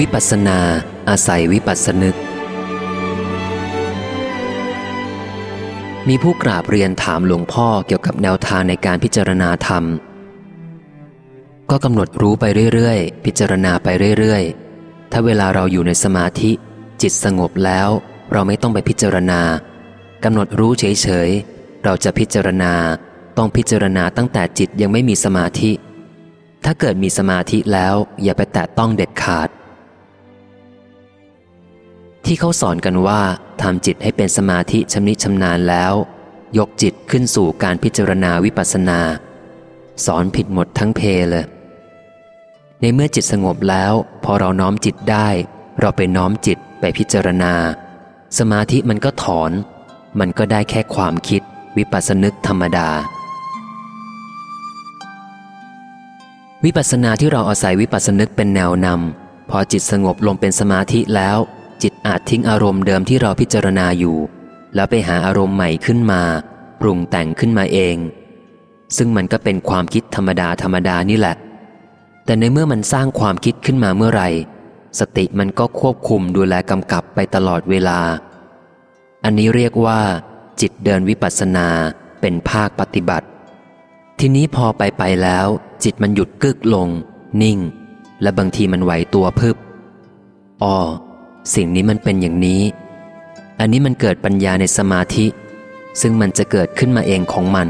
วิปัสนา อาศัยวิปัสสนึก มีผู้กราบเรียนถามหลวงพ่อเกี่ยวกับแนวทางในการพิจารณาธรรม ก็กำหนดรู้ไปเรื่อยๆ พิจารณาไปเรื่อยๆ ถ้าเวลาเราอยู่ในสมาธิ จิตสงบแล้ว เราไม่ต้องไปพิจารณากำหนดรู้เฉยๆ เราจะพิจารณาต้องพิจารณาตั้งแต่จิตยังไม่มีสมาธิ ถ้าเกิดมีสมาธิแล้วอย่าไปแตะต้องเด็ดขาด ที่เขาสอนกันว่าทำจิตให้เป็นสมาธิชำนิชำนาญแล้ว ยกจิตขึ้นสู่การพิจารณาวิปัสสนา สอนผิดหมดทั้งเพเลยในเมื่อจิตสงบแล้ว พอเราน้อมจิตได้ เราไปน้อมจิตไปพิจารณา สมาธิมันก็ถอน มันก็ได้แค่ความคิด วิปัสสนึกธรรมดา วิปัสสนาที่เราอาศัยวิปัสสนึกเป็นแนวนำพอจิตสงบลงเป็นสมาธิแล้ว จิตอาจทิ้งอารมณ์เดิมที่เราพิจารณาอยู่ แล้วไปหาอารมณ์ใหม่ขึ้นมา ปรุงแต่งขึ้นมาเอง ซึ่งมันก็เป็นความคิดธรรมดาธรรมดานี่แหละ แต่ในเมื่อมันสร้างความคิดขึ้นมาเมื่อไหร่ สติมันก็ควบคุมดูแลกำกับไปตลอดเวลา อันนี้เรียกว่า จิตเดินวิปัสสนาเป็นภาคปฏิบัติ ทีนี้พอไปไปแล้ว จิตมันหยุดกึกลง นิ่ง และบางทีมันไหวตัวพึบอ๋อ สิ่งนี้มันเป็นอย่างนี้ อันนี้มันเกิดปัญญาในสมาธิ ซึ่งมันจะเกิดขึ้นมาเองของมัน